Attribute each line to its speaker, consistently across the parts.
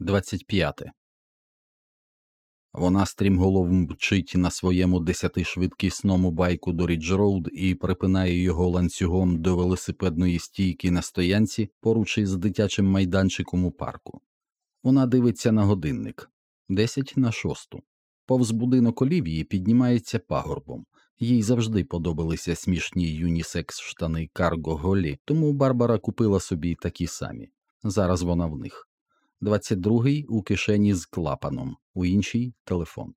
Speaker 1: 25. Вона стрімголов мчить на своєму десятишвидкісному байку до Рідж-Роуд і припинає його ланцюгом до велосипедної стійки на стоянці поруч із дитячим майданчиком у парку. Вона дивиться на годинник десять на шосту. Повз будинок Олівії піднімається пагорбом. Їй завжди подобалися смішні юнісекс штани карго Голлі, тому Барбара купила собі такі самі. Зараз вона в них. 22-й у кишені з клапаном, у іншій телефон.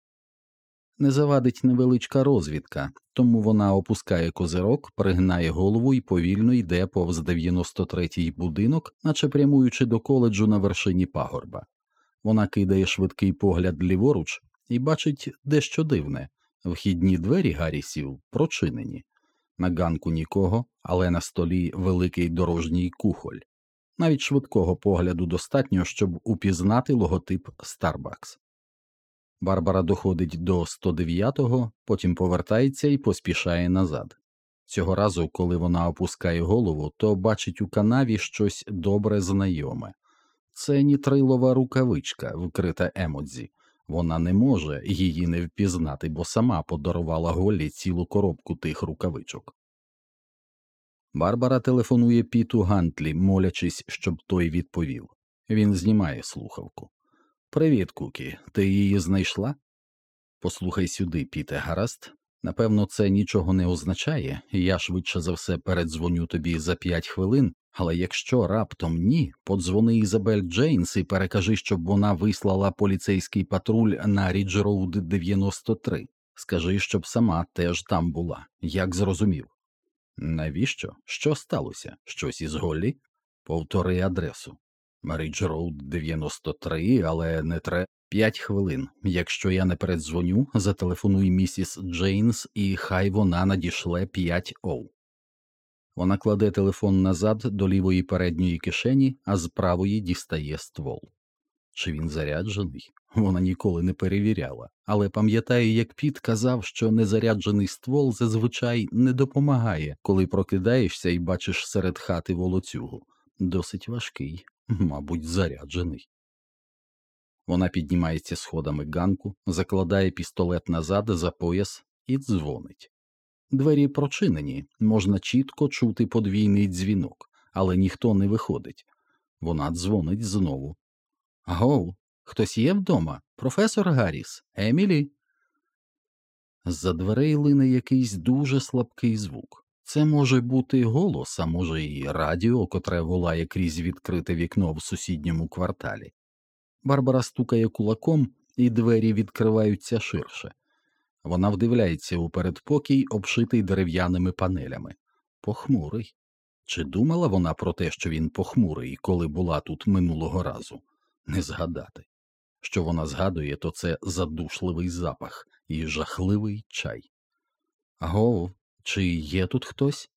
Speaker 1: Не завадить невеличка розвідка, тому вона опускає козирок, пригинає голову і повільно йде повз 93-й будинок, наче прямуючи до коледжу на вершині пагорба. Вона кидає швидкий погляд ліворуч і бачить дещо дивне вхідні двері Гаррісів прочинені. На ганку нікого, але на столі великий дорожній кухоль. Навіть швидкого погляду достатньо, щоб упізнати логотип Starbucks. Барбара доходить до 109-го, потім повертається і поспішає назад. Цього разу, коли вона опускає голову, то бачить у канаві щось добре знайоме. Це нітрилова рукавичка, вкрита емодзі. Вона не може її не впізнати, бо сама подарувала Голлі цілу коробку тих рукавичок. Барбара телефонує Піту Гантлі, молячись, щоб той відповів. Він знімає слухавку. Привіт, Кукі, ти її знайшла? Послухай сюди, Піте, гаразд. Напевно, це нічого не означає, я швидше за все передзвоню тобі за п'ять хвилин, але якщо раптом ні, подзвони Ізабель Джейнс і перекажи, щоб вона вислала поліцейський патруль на Рідж Роуд 93. Скажи, щоб сама теж там була, як зрозумів. Навіщо? Що сталося? Щось із Голлі? Повтори адресу. Рідж Роуд 93, але не тре п'ять хвилин. Якщо я не передзвоню, зателефонуй місіс Джейнс, і хай вона надішле 5 O. Вона кладе телефон назад до лівої передньої кишені, а з правої дістає ствол. Чи він заряджений? Вона ніколи не перевіряла, але пам'ятаю, як Піт казав, що незаряджений ствол зазвичай не допомагає, коли прокидаєшся і бачиш серед хати волоцюгу. Досить важкий, мабуть, заряджений. Вона піднімається сходами ганку, закладає пістолет назад за пояс і дзвонить. Двері прочинені, можна чітко чути подвійний дзвінок, але ніхто не виходить. Вона дзвонить знову. Гоу, хтось є вдома? Професор Гарріс, Емілі. З-за дверей лине якийсь дуже слабкий звук. Це може бути голос, а може і радіо, котре волає крізь відкрите вікно в сусідньому кварталі. Барбара стукає кулаком, і двері відкриваються ширше. Вона вдивляється у передпокій, обшитий дерев'яними панелями. Похмурий. Чи думала вона про те, що він похмурий, коли була тут минулого разу? Не згадати. Що вона згадує, то це задушливий запах і жахливий чай. Аго, чи є тут хтось?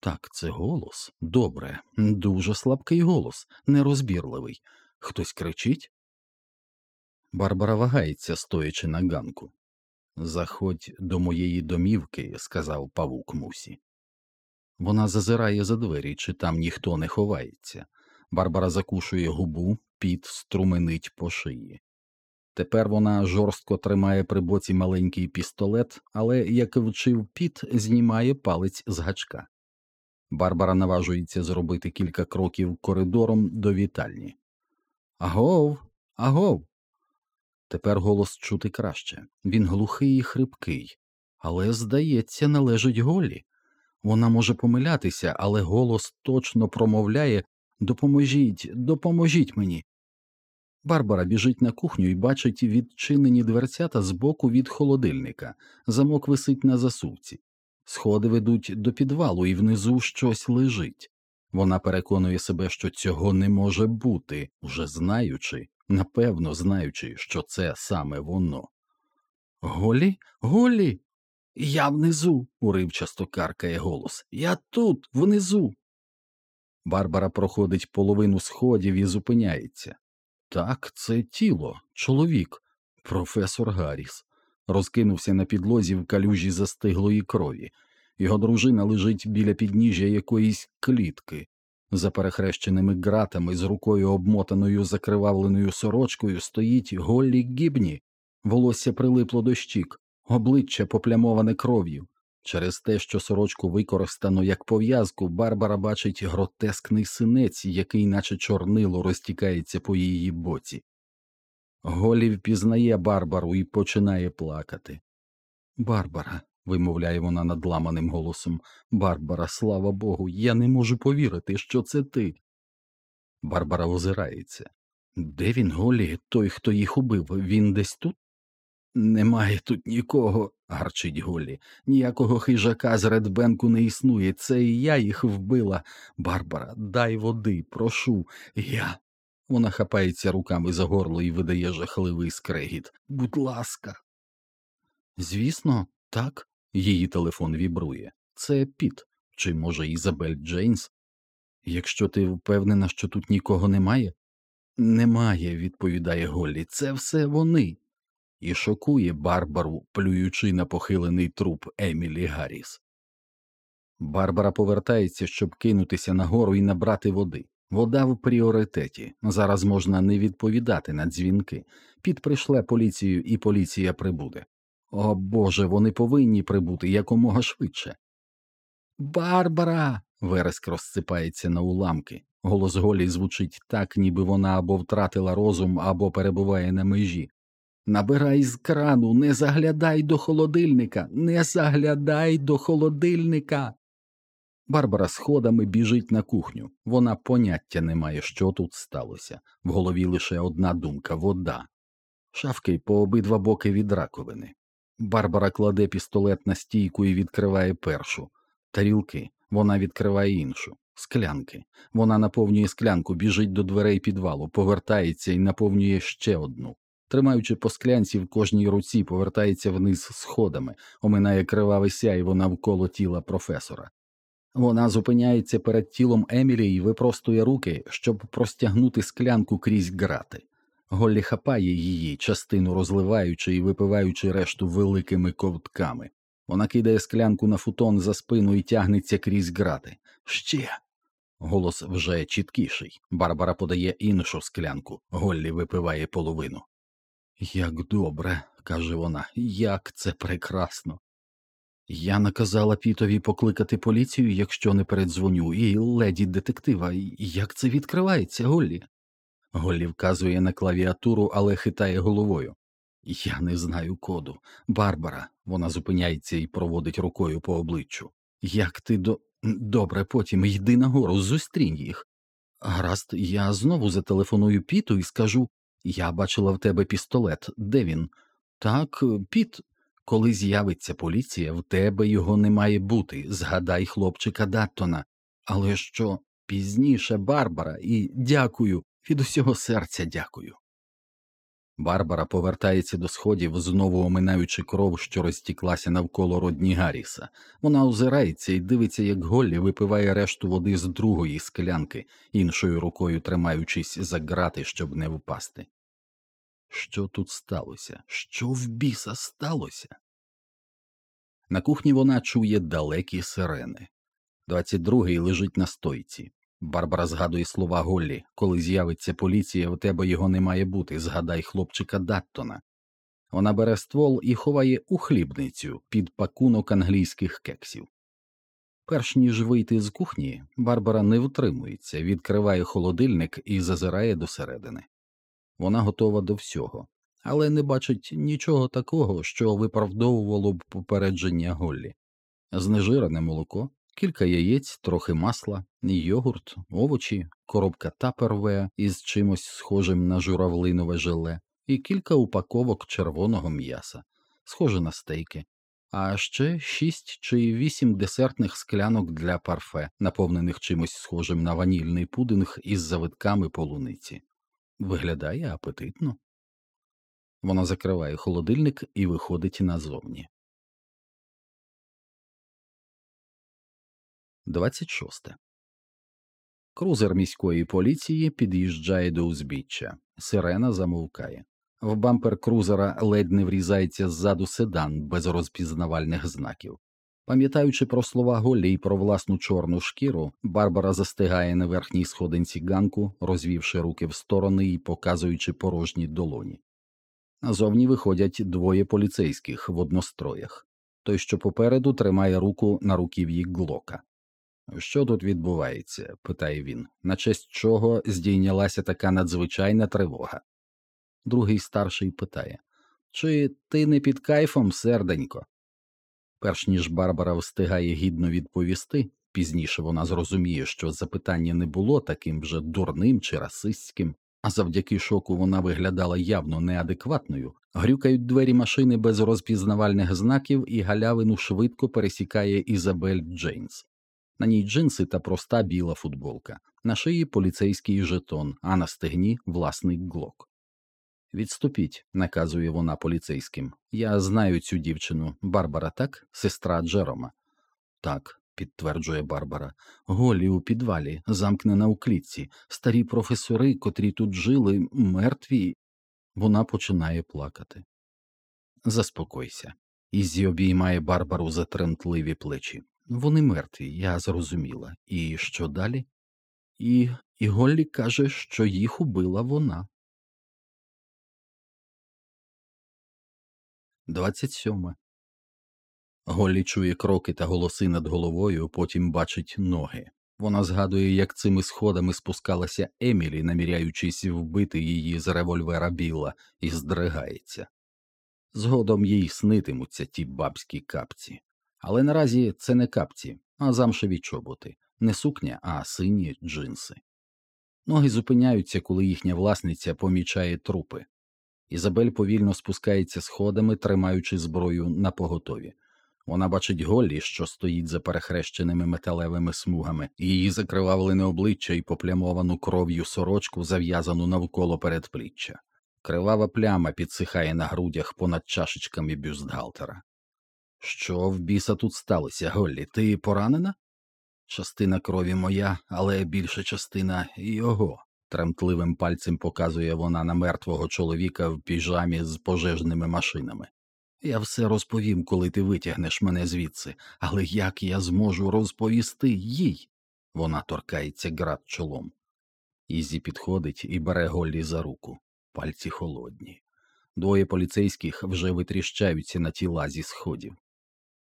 Speaker 1: Так, це голос. Добре, дуже слабкий голос, нерозбірливий. Хтось кричить? Барбара вагається, стоячи на ганку. Заходь до моєї домівки, сказав павук Мусі. Вона зазирає за двері, чи там ніхто не ховається. Барбара закушує губу, піт струменить по шиї. Тепер вона жорстко тримає при боці маленький пістолет, але, як вчив піт, знімає палець з гачка. Барбара наважується зробити кілька кроків коридором до вітальні. Агов, агов. Тепер голос чути краще. Він глухий і хрипкий, але, здається, належить Голлі. Вона може помилятися, але голос точно промовляє Допоможіть, допоможіть мені. Барбара біжить на кухню і бачить відчинені дверцята збоку від холодильника. Замок висить на засувці. Сходи ведуть до підвалу, і внизу щось лежить. Вона переконує себе, що цього не може бути, уже знаючи, напевно знаючи, що це саме воно. Голі, голі. Я внизу, уривчасто каркає голос. Я тут, внизу. Барбара проходить половину сходів і зупиняється. Так, це тіло, чоловік, професор Гарріс. Розкинувся на підлозі в калюжі застиглої крові. Його дружина лежить біля підніжжя якоїсь клітки. За перехрещеними ґратами з рукою обмотаною закривавленою сорочкою стоїть Голлі Гібні, волосся прилипло до щік, обличчя поплямоване кров'ю. Через те, що сорочку використано як пов'язку, Барбара бачить гротескний синець, який, наче чорнило, розтікається по її боці. Голі впізнає Барбару і починає плакати. Барбара, вимовляє вона надламаним голосом, Барбара, слава Богу, я не можу повірити, що це ти. Барбара озирається. Де він, Голі, той, хто їх убив, він десь тут? Немає тут нікого, гарчить Голлі. Ніякого хижака з Редбенку не існує. Це і я їх вбила. Барбара, дай води, прошу. Я. Вона хапається руками за горло і видає жахливий скрегіт. Будь ласка. Звісно, так. Її телефон вібрує. Це Піт, чи, може, Ізабель Джейнс? Якщо ти впевнена, що тут нікого немає? Немає, відповідає Голлі. Це все вони і шокує Барбару, плюючи на похилений труп Емілі Гарріс. Барбара повертається, щоб кинутися нагору і набрати води. Вода в пріоритеті. Зараз можна не відповідати на дзвінки. Під прийшле поліцію, і поліція прибуде. О Боже, вони повинні прибути якомога швидше. Барбара. вереск розсипається на уламки. Голос Голі звучить так, ніби вона або втратила розум, або перебуває на межі. Набирай з крану, не заглядай до холодильника, не заглядай до холодильника. Барбара сходами біжить на кухню. Вона поняття не має, що тут сталося. В голові лише одна думка вода. Шавки по обидва боки від раковини. Барбара кладе пістолет на стійку і відкриває першу. Тарілки. Вона відкриває іншу. Склянки. Вона наповнює склянку, біжить до дверей підвалу, повертається і наповнює ще одну тримаючи по склянці в кожній руці, повертається вниз сходами, оминає криваве сяйво навколо тіла професора. Вона зупиняється перед тілом Емілі і випростує руки, щоб простягнути склянку крізь грати. Голлі хапає її, частину розливаючи і випиваючи решту великими ковтками. Вона кидає склянку на футон за спину і тягнеться крізь грати. Ще. Голос вже чіткіший. Барбара подає іншу склянку, Голлі випиває половину. Як добре, каже вона, як це прекрасно. Я наказала Пітові покликати поліцію, якщо не передзвоню, і леді детектива, як це відкривається, Голлі? Голлі вказує на клавіатуру, але хитає головою. Я не знаю коду. Барбара, вона зупиняється і проводить рукою по обличчю. Як ти до. Добре, потім йди нагору, зустрінь їх. Гаразд, я знову зателефоную Піту і скажу я бачила в тебе пістолет. Де він? Так, піт. Коли з'явиться поліція, в тебе його не має бути. Згадай хлопчика Даттона. Але що пізніше Барбара, і дякую, від усього серця дякую. Барбара повертається до сходів, знову оминаючи кров, що розтіклася навколо родні Гарріса. Вона озирається і дивиться, як Голлі випиває решту води з другої склянки, іншою рукою тримаючись за грати, щоб не впасти. Що тут сталося? Що в біса сталося? На кухні вона чує далекі сирени. Двадцять другий лежить на стойці. Барбара згадує слова Голлі коли з'явиться поліція, у тебе його не має бути. Згадай хлопчика Даттона. Вона бере ствол і ховає у хлібницю під пакунок англійських кексів. Перш ніж вийти з кухні, Барбара не втримується, відкриває холодильник і зазирає досередини. Вона готова до всього, але не бачить нічого такого, що виправдовувало б попередження Голлі. Знежирене молоко, кілька яєць, трохи масла, йогурт, овочі, коробка таперве із чимось схожим на журавлинове желе, і кілька упаковок червоного м'яса, схоже на стейки, а ще шість чи вісім десертних склянок для парфе, наповнених чимось схожим на ванільний пудинг із завитками полуниці. Виглядає апетитно. Вона закриває холодильник і виходить назовні. 26. Крузер міської поліції під'їжджає до узбіччя. Сирена замовкає. В бампер крузера ледь не врізається ззаду седан без розпізнавальних знаків. Пам'ятаючи про слова Голлі і про власну чорну шкіру, Барбара застигає на верхній сходинці ганку, розвівши руки в сторони і показуючи порожні долоні. Назовні виходять двоє поліцейських в одностроях. Той, що попереду, тримає руку на руків'ї глока. Що тут відбувається? питає він, на честь чого здійнялася така надзвичайна тривога. Другий старший питає Чи ти не під кайфом, серденько? Перш ніж Барбара встигає гідно відповісти, пізніше вона зрозуміє, що запитання не було таким вже дурним чи расистським, а завдяки шоку вона виглядала явно неадекватною, грюкають двері машини без розпізнавальних знаків, і галявину швидко пересікає Ізабель Джейнс. На ній джинси та проста біла футболка, на шиї поліцейський жетон, а на стегні власний глок. Відступіть, наказує вона поліцейським. Я знаю цю дівчину. Барбара, так? Сестра Джерома. Так, підтверджує Барбара. Голі у підвалі, замкнена у клітці, старі професори, котрі тут жили, мертві. Вона починає плакати. Заспокойся. Ізі обіймає Барбару за тремтливі плечі. Вони мертві, я зрозуміла. І що далі? І, і Голлі каже, що їх убила вона. 27. Голлі чує кроки та голоси над головою, потім бачить ноги. Вона згадує, як цими сходами спускалася Емілі, наміряючись вбити її з револьвера Білла, і здригається. Згодом їй снитимуться ті бабські капці. Але наразі це не капці, а замшеві чоботи, не сукня, а сині джинси. Ноги зупиняються, коли їхня власниця помічає трупи. Ізабель повільно спускається сходами, тримаючи зброю на поготові. Вона бачить Голлі, що стоїть за перехрещеними металевими смугами, її закривавлене обличчя і поплямовану кров'ю сорочку, зав'язану навколо передпліччя. Кривава пляма підсихає на грудях понад чашечками бюстгальтера. Що в біса тут сталося, Голлі? Ти поранена? Частина крові моя, але більша частина його. Тремтливим пальцем показує вона на мертвого чоловіка в піжамі з пожежними машинами. Я все розповім, коли ти витягнеш мене звідси, але як я зможу розповісти їй? Вона торкається град чолом. Ізі підходить і бере Голлі за руку. Пальці холодні. Двоє поліцейських вже витріщаються на тіла зі сходів.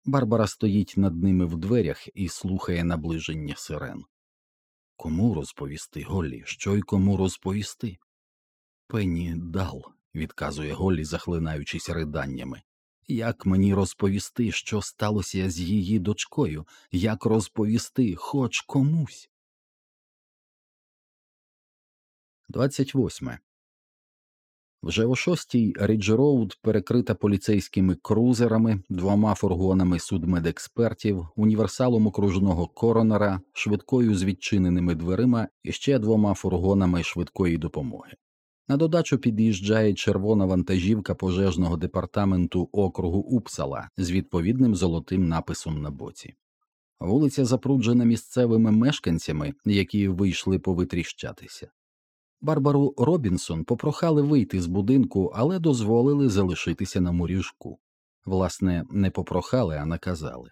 Speaker 1: Барбара стоїть над ними в дверях і слухає наближення сирен. Кому розповісти, Голлі? Що й кому розповісти? Пенні Дал, відказує Голлі, захлинаючись риданнями. Як мені розповісти, що сталося з її дочкою, як розповісти хоч комусь? 28. Вже о шостій Рідж Роуд перекрита поліцейськими крузерами, двома фургонами судмедекспертів, універсалом окружного коронера, швидкою з відчиненими дверима і ще двома фургонами швидкої допомоги. На додачу під'їжджає червона вантажівка пожежного департаменту округу Упсала з відповідним золотим написом на боці. Вулиця запруджена місцевими мешканцями, які вийшли повитріщатися. Барбару Робінсон попрохали вийти з будинку, але дозволили залишитися на муріжку. Власне, не попрохали, а наказали.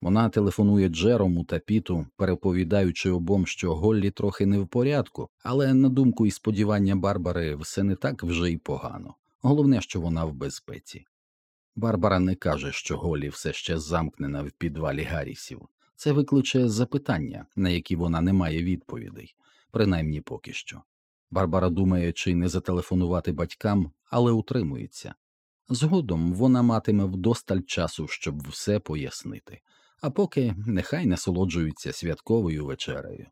Speaker 1: Вона телефонує Джерому та Піту, переповідаючи обом, що Голлі трохи не в порядку, але на думку і сподівання Барбари все не так вже й погано. Головне, що вона в безпеці. Барбара не каже, що Голлі все ще замкнена в підвалі Гаррісів. Це викличе запитання, на які вона не має відповідей, принаймні поки що. Барбара думає, чи не зателефонувати батькам, але утримується. Згодом вона матиме вдосталь часу, щоб все пояснити, а поки нехай насолоджуються святковою вечерею.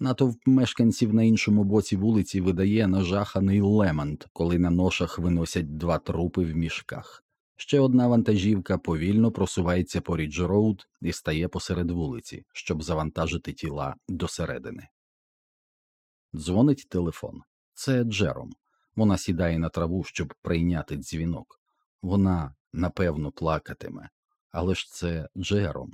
Speaker 1: Натовп мешканців на іншому боці вулиці видає нажаханий лемант, коли на ношах виносять два трупи в мішках. Ще одна вантажівка повільно просувається по Рідж Роуд і стає посеред вулиці, щоб завантажити тіла досередини. Дзвонить телефон. Це Джером. Вона сідає на траву, щоб прийняти дзвінок. Вона напевно плакатиме, але ж це Джером.